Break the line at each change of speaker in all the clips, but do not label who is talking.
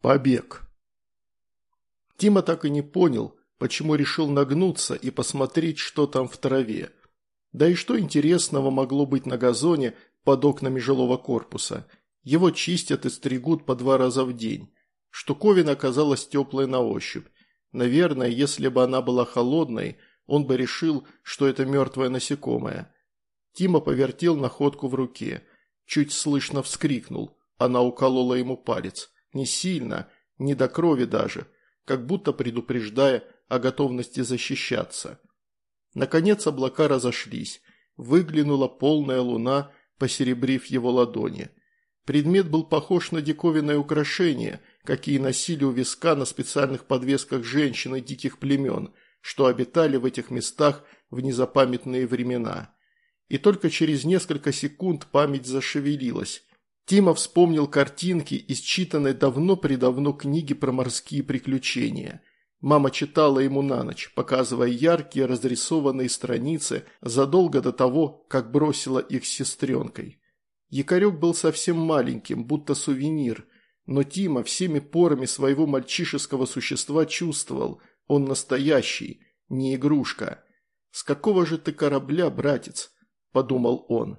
Побег. Тима так и не понял, почему решил нагнуться и посмотреть, что там в траве. Да и что интересного могло быть на газоне под окнами жилого корпуса. Его чистят и стригут по два раза в день. Штуковина оказалась теплой на ощупь. Наверное, если бы она была холодной, он бы решил, что это мертвое насекомое. Тима повертел находку в руке. Чуть слышно вскрикнул. Она уколола ему палец. Не сильно, не до крови даже, как будто предупреждая о готовности защищаться. Наконец облака разошлись. Выглянула полная луна, посеребрив его ладони. Предмет был похож на диковинное украшение, какие носили у виска на специальных подвесках женщины диких племен, что обитали в этих местах в незапамятные времена. И только через несколько секунд память зашевелилась. Тима вспомнил картинки из читанной давно-предавно книги про морские приключения. Мама читала ему на ночь, показывая яркие разрисованные страницы задолго до того, как бросила их с сестренкой. Якорек был совсем маленьким, будто сувенир, но Тима всеми порами своего мальчишеского существа чувствовал, он настоящий, не игрушка. «С какого же ты корабля, братец?» – подумал он.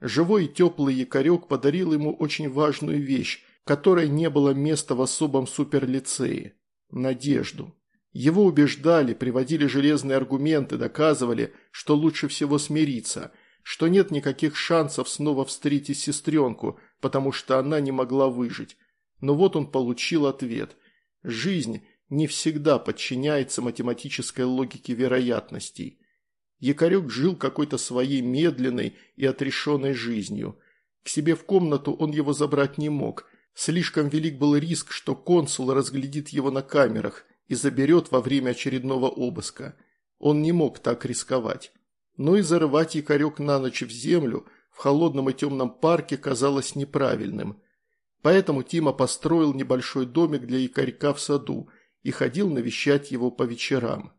Живой и теплый якорек подарил ему очень важную вещь, которой не было места в особом суперлицее – надежду. Его убеждали, приводили железные аргументы, доказывали, что лучше всего смириться, что нет никаких шансов снова встретить сестренку, потому что она не могла выжить. Но вот он получил ответ. Жизнь не всегда подчиняется математической логике вероятностей. Якорек жил какой-то своей медленной и отрешенной жизнью. К себе в комнату он его забрать не мог. Слишком велик был риск, что консул разглядит его на камерах и заберет во время очередного обыска. Он не мог так рисковать. Но и зарывать якорек на ночь в землю в холодном и темном парке казалось неправильным. Поэтому Тима построил небольшой домик для якорька в саду и ходил навещать его по вечерам.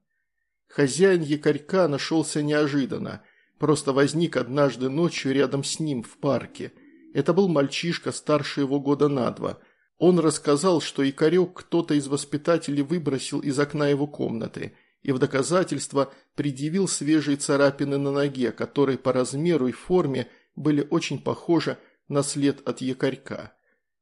Хозяин якорька нашелся неожиданно, просто возник однажды ночью рядом с ним в парке. Это был мальчишка старше его года на два. Он рассказал, что якорек кто-то из воспитателей выбросил из окна его комнаты и в доказательство предъявил свежие царапины на ноге, которые по размеру и форме были очень похожи на след от якорька.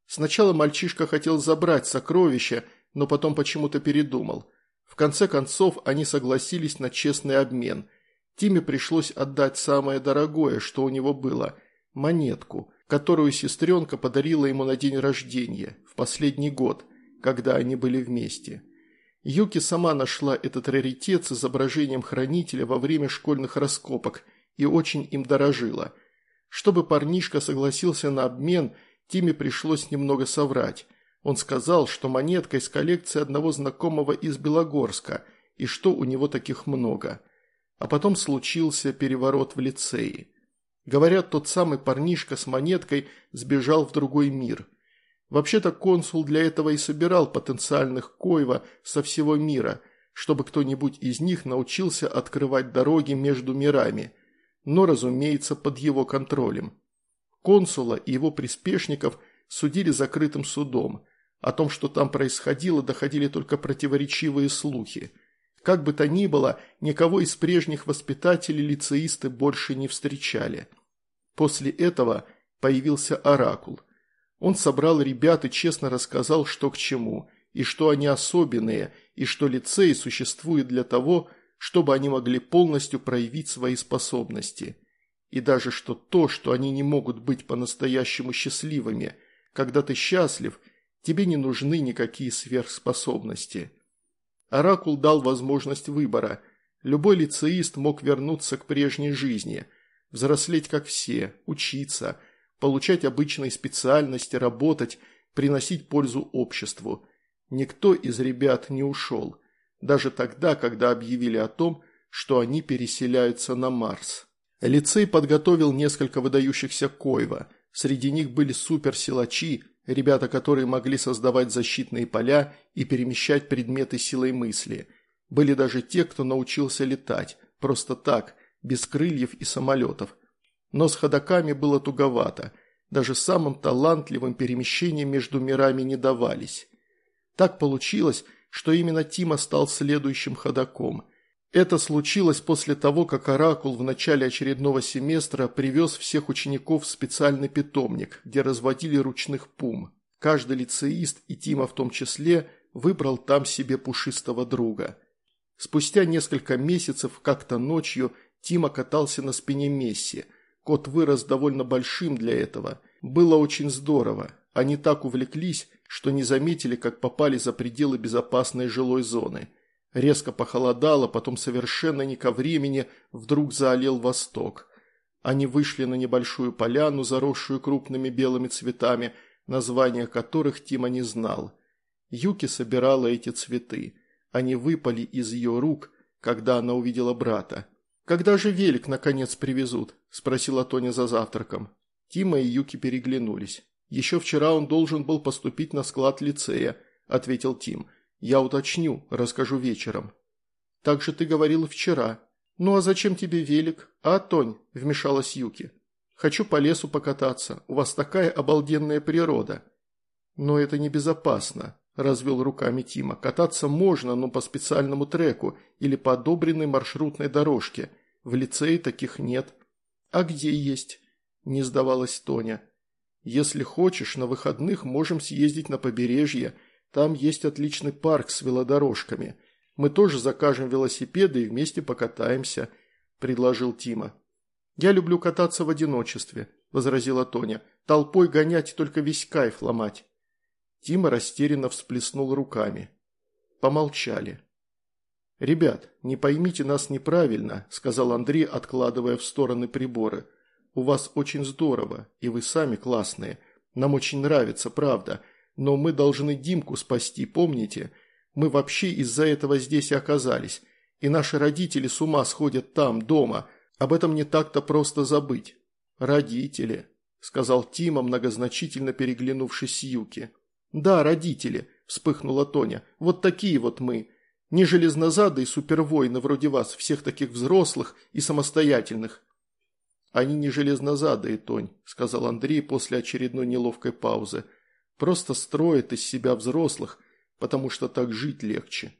Сначала мальчишка хотел забрать сокровища, но потом почему-то передумал – в конце концов, они согласились на честный обмен. Тиме пришлось отдать самое дорогое, что у него было – монетку, которую сестренка подарила ему на день рождения, в последний год, когда они были вместе. Юки сама нашла этот раритет с изображением хранителя во время школьных раскопок и очень им дорожила. Чтобы парнишка согласился на обмен, Тиме пришлось немного соврать. Он сказал, что монетка из коллекции одного знакомого из Белогорска, и что у него таких много. А потом случился переворот в лицее. Говорят, тот самый парнишка с монеткой сбежал в другой мир. Вообще-то консул для этого и собирал потенциальных Коева со всего мира, чтобы кто-нибудь из них научился открывать дороги между мирами, но, разумеется, под его контролем. Консула и его приспешников судили закрытым судом – о том, что там происходило, доходили только противоречивые слухи. Как бы то ни было, никого из прежних воспитателей лицеисты больше не встречали. После этого появился Оракул. Он собрал ребят и честно рассказал, что к чему, и что они особенные, и что лицей существует для того, чтобы они могли полностью проявить свои способности. И даже что то, что они не могут быть по-настоящему счастливыми. Когда ты счастлив – Тебе не нужны никакие сверхспособности. Оракул дал возможность выбора. Любой лицеист мог вернуться к прежней жизни, взрослеть как все, учиться, получать обычные специальности, работать, приносить пользу обществу. Никто из ребят не ушел, даже тогда, когда объявили о том, что они переселяются на Марс. Лицей подготовил несколько выдающихся Койва. Среди них были суперсилачи, Ребята, которые могли создавать защитные поля и перемещать предметы силой мысли. Были даже те, кто научился летать, просто так, без крыльев и самолетов. Но с ходоками было туговато. Даже самым талантливым перемещением между мирами не давались. Так получилось, что именно Тима стал следующим ходаком. Это случилось после того, как Оракул в начале очередного семестра привез всех учеников в специальный питомник, где разводили ручных пум. Каждый лицеист, и Тима в том числе, выбрал там себе пушистого друга. Спустя несколько месяцев, как-то ночью, Тима катался на спине Месси. Кот вырос довольно большим для этого. Было очень здорово. Они так увлеклись, что не заметили, как попали за пределы безопасной жилой зоны. Резко похолодало, потом совершенно не ко времени вдруг заолел восток. Они вышли на небольшую поляну, заросшую крупными белыми цветами, названия которых Тима не знал. Юки собирала эти цветы. Они выпали из ее рук, когда она увидела брата. «Когда же велик, наконец, привезут?» – спросила Тоня за завтраком. Тима и Юки переглянулись. «Еще вчера он должен был поступить на склад лицея», – ответил Тим. «Я уточню, расскажу вечером». «Так же ты говорил вчера». «Ну а зачем тебе велик?» «А, Тонь», – вмешалась Юки. «Хочу по лесу покататься. У вас такая обалденная природа». «Но это небезопасно», – развел руками Тима. «Кататься можно, но по специальному треку или по одобренной маршрутной дорожке. В лицее таких нет». «А где есть?» – не сдавалась Тоня. Если хочешь, на выходных можем съездить на побережье. Там есть отличный парк с велодорожками. Мы тоже закажем велосипеды и вместе покатаемся», – предложил Тима. «Я люблю кататься в одиночестве», – возразила Тоня. «Толпой гонять только весь кайф ломать». Тима растерянно всплеснул руками. Помолчали. «Ребят, не поймите нас неправильно», – сказал Андрей, откладывая в стороны приборы – у вас очень здорово, и вы сами классные. Нам очень нравится, правда. Но мы должны Димку спасти, помните? Мы вообще из-за этого здесь и оказались. И наши родители с ума сходят там, дома. Об этом не так-то просто забыть. Родители, сказал Тима, многозначительно переглянувшись с Юки. Да, родители, вспыхнула Тоня. Вот такие вот мы. Не железнозадые супервоины вроде вас, всех таких взрослых и самостоятельных. «Они не железнозадые, Тонь», – сказал Андрей после очередной неловкой паузы. «Просто строят из себя взрослых, потому что так жить легче».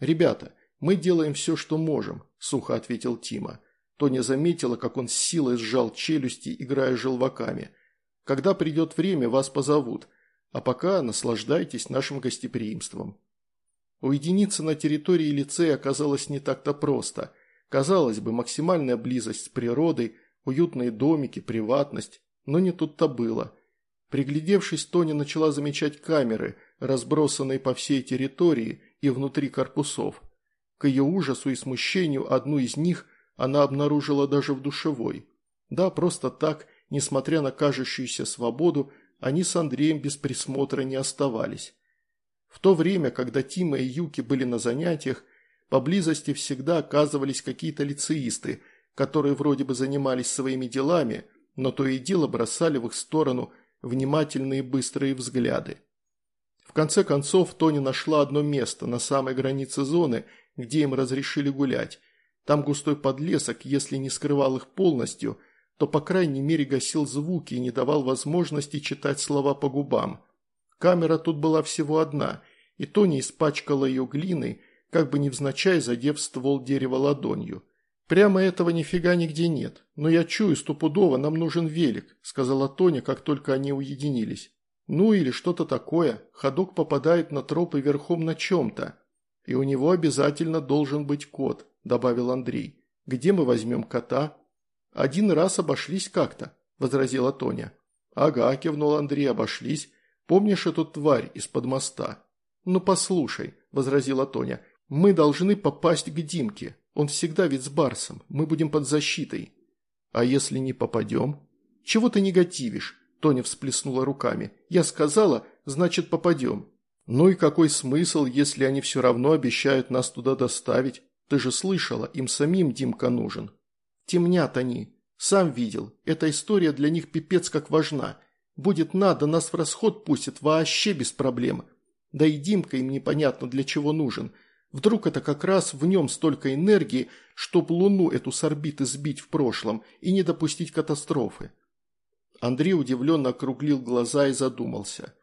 «Ребята, мы делаем все, что можем», – сухо ответил Тима. Тоня заметила, как он с силой сжал челюсти, играя желваками. «Когда придет время, вас позовут, а пока наслаждайтесь нашим гостеприимством». Уединиться на территории лицея оказалось не так-то просто. Казалось бы, максимальная близость с природой, уютные домики, приватность, но не тут-то было. Приглядевшись, Тоня начала замечать камеры, разбросанные по всей территории и внутри корпусов. К ее ужасу и смущению одну из них она обнаружила даже в душевой. Да, просто так, несмотря на кажущуюся свободу, они с Андреем без присмотра не оставались. В то время, когда Тима и Юки были на занятиях, поблизости всегда оказывались какие-то лицеисты – которые вроде бы занимались своими делами, но то и дело бросали в их сторону внимательные быстрые взгляды. В конце концов, Тони нашла одно место на самой границе зоны, где им разрешили гулять. Там густой подлесок, если не скрывал их полностью, то по крайней мере гасил звуки и не давал возможности читать слова по губам. Камера тут была всего одна, и Тони испачкала ее глиной, как бы невзначай задев ствол дерева ладонью. «Прямо этого нифига нигде нет. Но я чую, стопудово нам нужен велик», – сказала Тоня, как только они уединились. «Ну или что-то такое. Ходок попадает на тропы верхом на чем-то. И у него обязательно должен быть кот», – добавил Андрей. «Где мы возьмем кота?» «Один раз обошлись как-то», – возразила Тоня. «Ага», – кивнул Андрей, – «обошлись. Помнишь эту тварь из-под моста?» «Ну послушай», – возразила Тоня, – «мы должны попасть к Димке. Он всегда ведь с Барсом, мы будем под защитой. А если не попадем? Чего ты негативишь? Тоня всплеснула руками. Я сказала, значит попадем. Ну и какой смысл, если они все равно обещают нас туда доставить? Ты же слышала, им самим Димка нужен. Темнят они. Сам видел, эта история для них пипец как важна. Будет надо, нас в расход пустят вообще без проблем. Да и Димка им непонятно для чего нужен. Вдруг это как раз в нем столько энергии, чтоб Луну эту с орбиты сбить в прошлом и не допустить катастрофы. Андрей удивленно округлил глаза и задумался.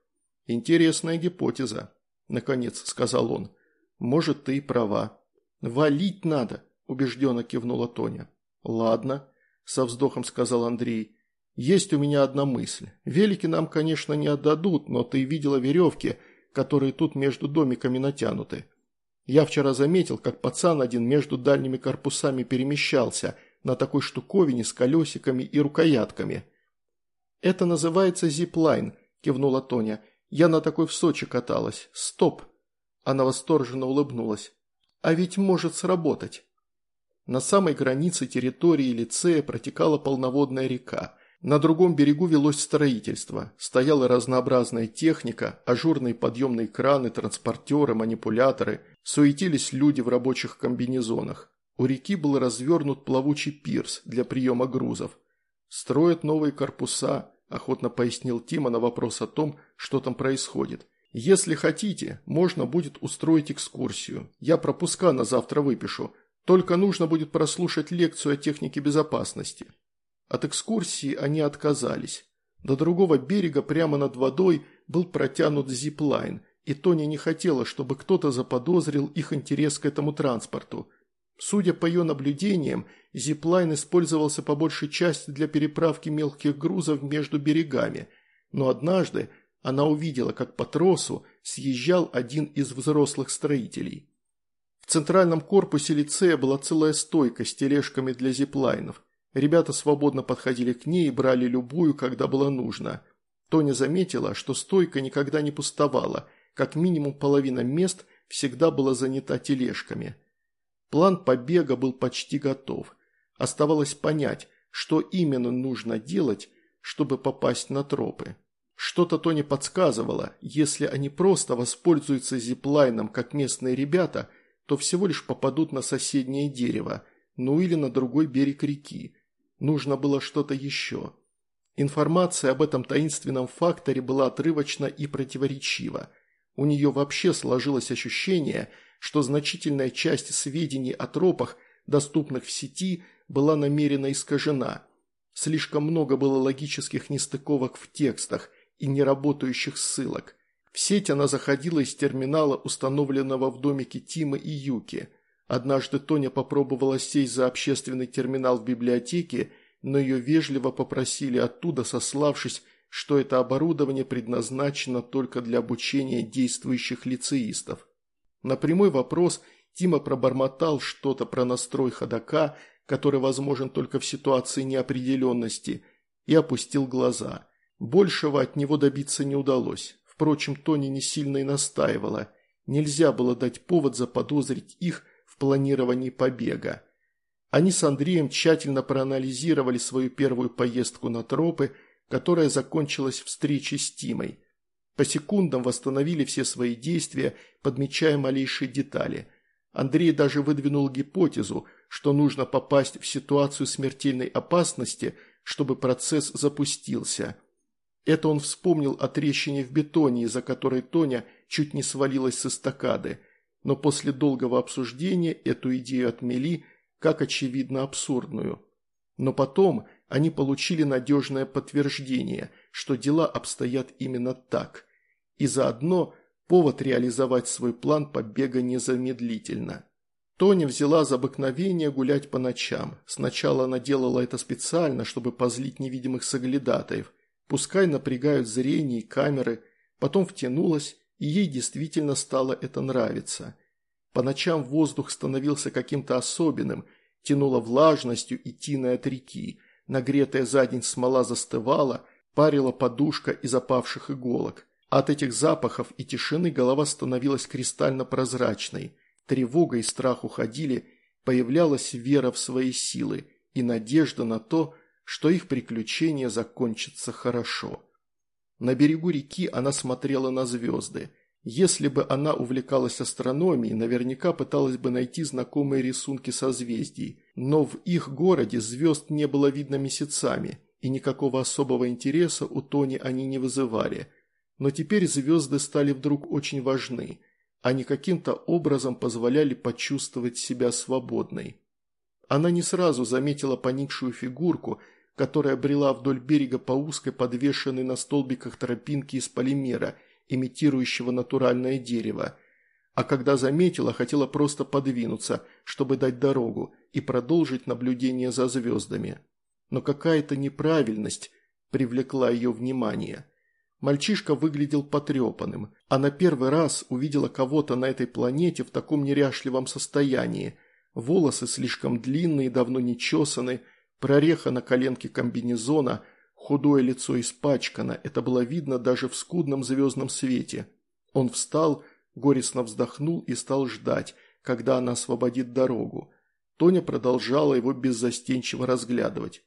Интересная гипотеза. наконец сказал он. «Может, ты и права». «Валить надо», – убежденно кивнула Тоня. «Ладно», – со вздохом сказал Андрей. «Есть у меня одна мысль. Велики нам, конечно, не отдадут, но ты видела веревки, которые тут между домиками натянуты. Я вчера заметил, как пацан один между дальними корпусами перемещался на такой штуковине с колесиками и рукоятками». «Это называется зиплайн», – кивнула Тоня. «Я на такой в Сочи каталась. Стоп!» Она восторженно улыбнулась. «А ведь может сработать». На самой границе территории лицея протекала полноводная река. На другом берегу велось строительство. Стояла разнообразная техника, ажурные подъемные краны, транспортеры, манипуляторы. Суетились люди в рабочих комбинезонах. У реки был развернут плавучий пирс для приема грузов. Строят новые корпуса, охотно пояснил Тима на вопрос о том, что там происходит. Если хотите, можно будет устроить экскурсию. Я пропуска на завтра выпишу. Только нужно будет прослушать лекцию о технике безопасности. От экскурсии они отказались. До другого берега прямо над водой был протянут зиплайн, и Тоня не хотела, чтобы кто-то заподозрил их интерес к этому транспорту. Судя по ее наблюдениям, зиплайн использовался по большей части для переправки мелких грузов между берегами, но однажды она увидела, как по тросу съезжал один из взрослых строителей. В центральном корпусе лицея была целая стойка с тележками для зиплайнов. Ребята свободно подходили к ней и брали любую, когда было нужно. Тоня заметила, что стойка никогда не пустовала, как минимум половина мест всегда была занята тележками. План побега был почти готов. Оставалось понять, что именно нужно делать, чтобы попасть на тропы. Что-то Тони подсказывало, если они просто воспользуются зиплайном, как местные ребята, то всего лишь попадут на соседнее дерево, ну или на другой берег реки. Нужно было что-то еще. Информация об этом таинственном факторе была отрывочна и противоречива. У нее вообще сложилось ощущение, что значительная часть сведений о тропах, доступных в сети, была намеренно искажена. Слишком много было логических нестыковок в текстах и неработающих ссылок. В сеть она заходила из терминала, установленного в домике Тима и Юки. Однажды Тоня попробовала сесть за общественный терминал в библиотеке, но ее вежливо попросили оттуда, сославшись, что это оборудование предназначено только для обучения действующих лицеистов. На прямой вопрос Тима пробормотал что-то про настрой ходока, который возможен только в ситуации неопределенности, и опустил глаза. Большего от него добиться не удалось. Впрочем, Тони не сильно и настаивала. Нельзя было дать повод заподозрить их планировании побега. Они с Андреем тщательно проанализировали свою первую поездку на тропы, которая закончилась встречей с Тимой – по секундам восстановили все свои действия, подмечая малейшие детали. Андрей даже выдвинул гипотезу, что нужно попасть в ситуацию смертельной опасности, чтобы процесс запустился. Это он вспомнил о трещине в бетоне, из-за которой Тоня чуть не свалилась с эстакады. Но после долгого обсуждения эту идею отмели, как очевидно абсурдную. Но потом они получили надежное подтверждение, что дела обстоят именно так и заодно повод реализовать свой план побега незамедлительно. Тоня взяла за обыкновение гулять по ночам. Сначала она делала это специально, чтобы позлить невидимых соглядатаев. Пускай напрягают зрение и камеры, потом втянулась, и ей действительно стало это нравиться. По ночам воздух становился каким-то особенным, тянуло влажностью и тиной от реки, нагретая за день смола застывала, парила подушка из опавших иголок. От этих запахов и тишины голова становилась кристально прозрачной. Тревога и страх уходили, появлялась вера в свои силы и надежда на то, что их приключение закончится хорошо. На берегу реки она смотрела на звезды. Если бы она увлекалась астрономией, наверняка пыталась бы найти знакомые рисунки созвездий, но в их городе звезд не было видно месяцами, и никакого особого интереса у Тони они не вызывали – но теперь звезды стали вдруг очень важны. Они каким-то образом позволяли почувствовать себя свободной. Она не сразу заметила поникшую фигурку, которая брела вдоль берега по узкой подвешенной на столбиках тропинки из полимера имитирующего натуральное дерево. А когда заметила, хотела просто подвинуться, чтобы дать дорогу и продолжить наблюдение за звездами. Но какая-то неправильность привлекла ее внимание. Мальчишка выглядел потрепанным. Она первый раз увидела кого-то на этой планете в таком неряшливом состоянии. Волосы слишком длинные, давно не чесаны, прореха на коленке комбинезона, худое лицо испачкано, это было видно даже в скудном звездном свете. Он встал, горестно вздохнул и стал ждать, когда она освободит дорогу. Тоня продолжала его беззастенчиво разглядывать.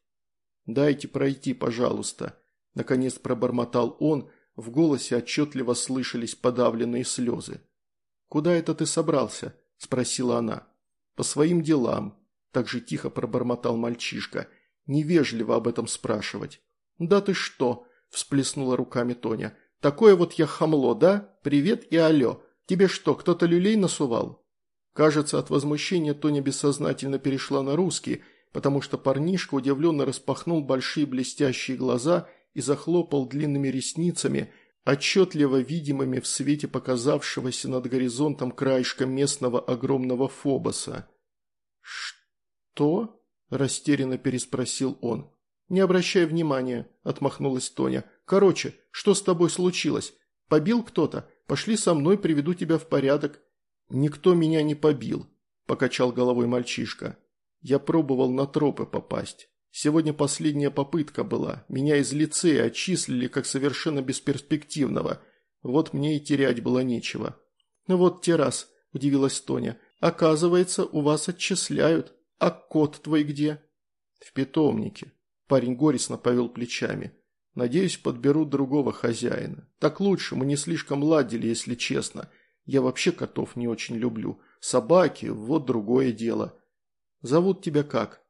«Дайте пройти, пожалуйста», – наконец пробормотал он, в голосе отчетливо слышались подавленные слезы. «Куда это ты собрался?» – спросила она. «По своим делам», – так же тихо пробормотал мальчишка. «Невежливо об этом спрашивать». «Да ты что?» – всплеснула руками Тоня. «Такое вот я хамло, да? Привет и алло. Тебе что, кто-то люлей насувал?» Кажется, от возмущения Тоня бессознательно перешла на русский, потому что парнишка удивленно распахнул большие блестящие глаза и захлопал длинными ресницами, отчетливо видимыми в свете показавшегося над горизонтом краешка местного огромного фобоса. «Что?» – растерянно переспросил он. «Не обращай внимания», – отмахнулась Тоня. «Короче, что с тобой случилось? Побил кто-то? Пошли со мной, приведу тебя в порядок». «Никто меня не побил», – покачал головой мальчишка. «Я пробовал на тропы попасть. Сегодня последняя попытка была. Меня из лицея отчислили как совершенно бесперспективного. Вот мне и терять было нечего». «Ну вот те раз», – удивилась Тоня. «Оказывается, у вас отчисляют. А кот твой где?» «В питомнике», Парень горестно повел плечами. Надеюсь, подберут другого хозяина. Так лучше, мы не слишком ладили, если честно. Я вообще котов не очень люблю. Собаки – вот другое дело. Зовут тебя как?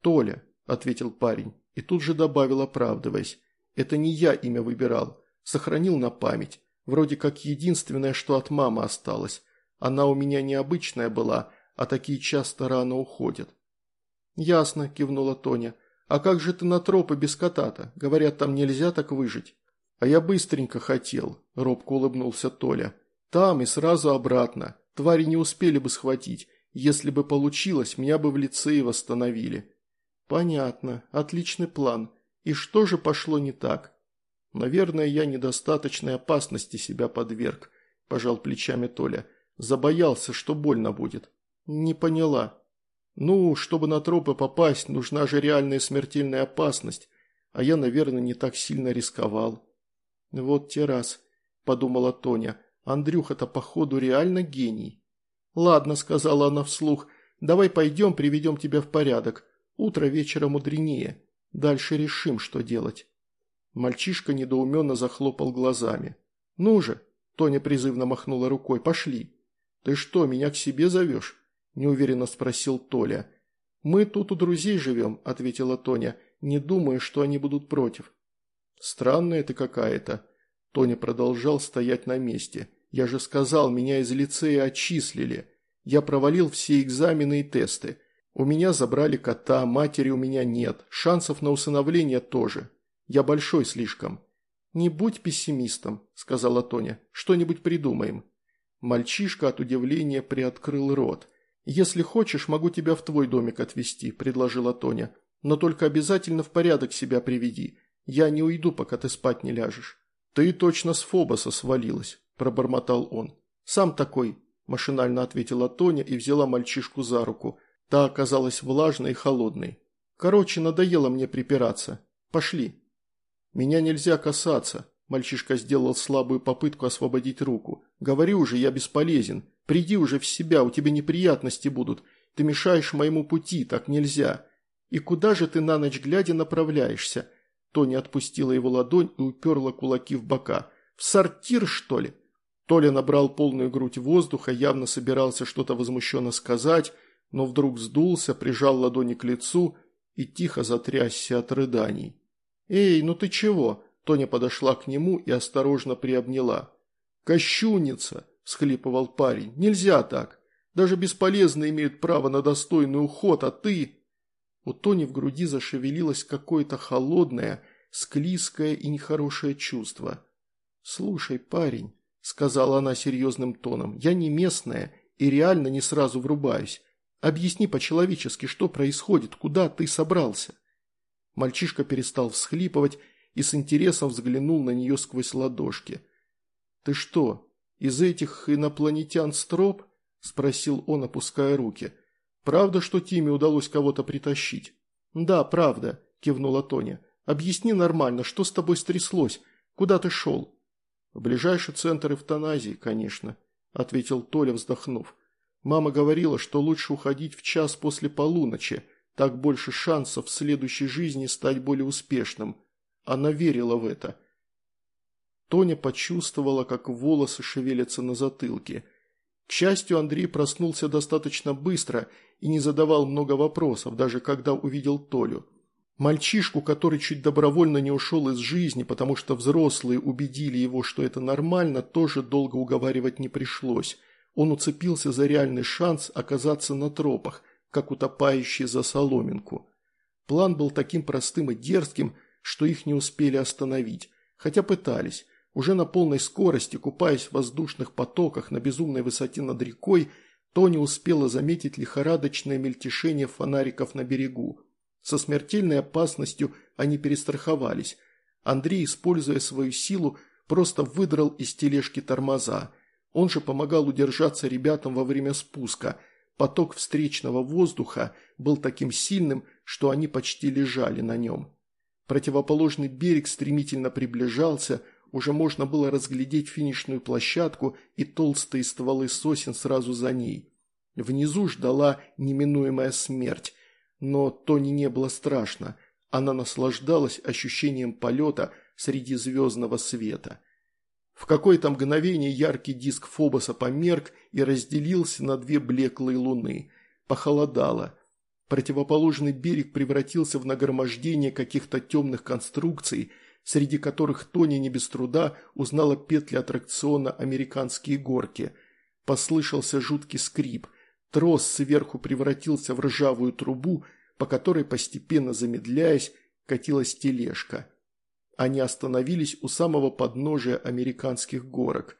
Толя, ответил парень. И тут же добавил, оправдываясь. Это не я имя выбирал. Сохранил на память. Вроде как единственное, что от мамы осталось. Она у меня необычная была, а такие часто рано уходят. «Ясно», – кивнула Тоня. «А как же ты на тропы без кота-то? Говорят, там нельзя так выжить». «А я быстренько хотел», – робко улыбнулся Толя. «Там и сразу обратно. Твари не успели бы схватить. Если бы получилось, меня бы в лицее восстановили». «Понятно. Отличный план. И что же пошло не так?» «Наверное, я недостаточной опасности себя подверг», – пожал плечами Толя. «Забоялся, что больно будет». «Не поняла». Ну, чтобы на тропы попасть, нужна же реальная смертельная опасность, а я, наверное, не так сильно рисковал. Вот те раз, подумала Тоня, Андрюха-то походу реально гений. Ладно, сказала она вслух, давай пойдем, приведем тебя в порядок. Утро вечера мудренее. Дальше решим, что делать. Мальчишка недоуменно захлопал глазами. «Ну же!» – Тоня призывно махнула рукой. «Пошли!» «Ты что, меня к себе зовешь?» Неуверенно спросил Толя. «Мы тут у друзей живем», – ответила Тоня, не думая, что они будут против. «Странная ты какая-то». Тоня продолжал стоять на месте. «Я же сказал, меня из лицея отчислили. Я провалил все экзамены и тесты. У меня забрали кота, матери у меня нет, шансов на усыновление тоже. Я большой слишком». «Не будь пессимистом», – сказала Тоня. «Что-нибудь придумаем». Мальчишка от удивления приоткрыл рот – «Если хочешь, могу тебя в твой домик отвезти», – предложила Тоня. «Но только обязательно в порядок себя приведи. Я не уйду, пока ты спать не ляжешь». «Ты точно с Фобоса свалилась», – пробормотал он. «Сам такой», – машинально ответила Тоня и взяла мальчишку за руку. Та оказалась влажной и холодной. «Короче, надоело мне припираться. Пошли». «Меня нельзя касаться», – мальчишка сделал слабую попытку освободить руку. «Говори уже, я бесполезен. Приди уже в себя, у тебя неприятности будут. Ты мешаешь моему пути, так нельзя. И куда же ты на ночь глядя направляешься?» Тони отпустила его ладонь и уперла кулаки в бока. «В сортир, что ли?» Толя набрал полную грудь воздуха, явно собирался что-то возмущенно сказать, но вдруг сдулся, прижал ладони к лицу и тихо затрясся от рыданий. «Эй, ну ты чего?» Тоня подошла к нему и осторожно приобняла. «Кощунница!» Всхлипывал парень. «Нельзя так. Даже бесполезно имеют право на достойный уход, а ты...» У Тони в груди зашевелилось какое-то холодное, склизкое и нехорошее чувство. «Слушай, парень», – сказала она серьезным тоном, – «я не местная и реально не сразу врубаюсь. Объясни по-человечески, что происходит, куда ты собрался?» Мальчишка перестал всхлипывать и с интересом взглянул на нее сквозь ладошки. «Ты что, из этих инопланетян строп?» – спросил он, опуская руки. «Правда, что Тиме удалось кого-то притащить?» «Да, правда», – кивнула Тоня. «Объясни нормально, что с тобой стряслось? Куда ты шел?» «В ближайший центр эвтаназии, конечно», – ответил Толя, вздохнув. «Мама говорила, что лучше уходить в час после полуночи, так больше шансов в следующей жизни стать более успешным. Она верила в это». Тоня почувствовала, как волосы шевелятся на затылке. К счастью, Андрей проснулся достаточно быстро и не задавал много вопросов, даже когда увидел Толю. Мальчишку, который чуть добровольно не ушел из жизни, потому что взрослые убедили его, что это нормально, тоже долго уговаривать не пришлось. Он уцепился за реальный шанс оказаться на тропах, как утопающий за соломинку. План был таким простым и дерзким, что их не успели остановить, хотя пытались. Уже на полной скорости, купаясь в воздушных потоках на безумной высоте над рекой, Тони успела заметить лихорадочное мельтешение фонариков на берегу. Со смертельной опасностью они перестраховались. Андрей, используя свою силу, просто выдрал из тележки тормоза. Он же помогал удержаться ребятам во время спуска. Поток встречного воздуха был таким сильным, что они почти лежали на нем. Противоположный берег стремительно приближался, уже можно было разглядеть финишную площадку и толстые стволы сосен сразу за ней. Внизу ждала неминуемая смерть. Но Тони не было страшно. Она наслаждалась ощущением полета среди звездного света. В какое-то мгновение яркий диск Фобоса померк и разделился на две блеклые луны. Похолодало. Противоположный берег превратился в нагромождение каких-то темных конструкций, среди которых Тони не без труда узнала петли аттракциона «Американские горки». Послышался жуткий скрип – Трос сверху превратился в ржавую трубу, по которой, постепенно замедляясь, катилась тележка. Они остановились у самого подножия американских горок.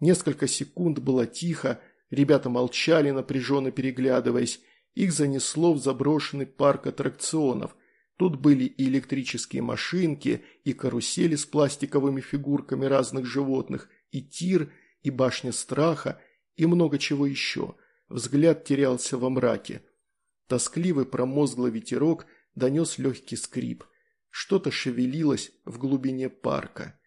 Несколько секунд было тихо, ребята молчали, напряженно переглядываясь. Их занесло в заброшенный парк аттракционов. Тут были и электрические машинки, и карусели с пластиковыми фигурками разных животных, и тир, и башня страха, и много чего еще – Взгляд терялся во мраке. Тоскливый промозглый ветерок донес легкий скрип. Что-то шевелилось в глубине парка.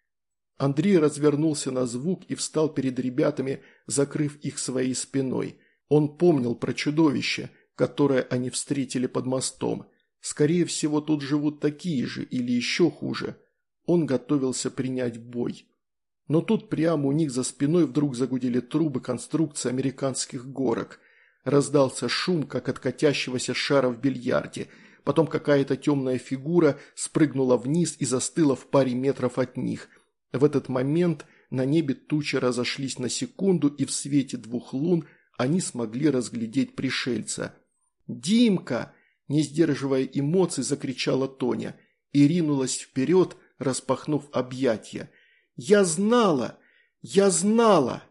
Андрей развернулся на звук и встал перед ребятами, закрыв их своей спиной. Он помнил про чудовище, которое они встретили под мостом. Скорее всего, тут живут такие же или еще хуже. Он готовился принять бой. Но тут прямо у них за спиной вдруг загудели трубы конструкции американских горок. Раздался шум, как от катящегося шара в бильярде. Потом какая-то темная фигура спрыгнула вниз и застыла в паре метров от них. В этот момент на небе тучи разошлись на секунду, и в свете двух лун они смогли разглядеть пришельца. «Димка!» – не сдерживая эмоций, закричала Тоня и ринулась вперед, распахнув объятия – я знала! Я знала!»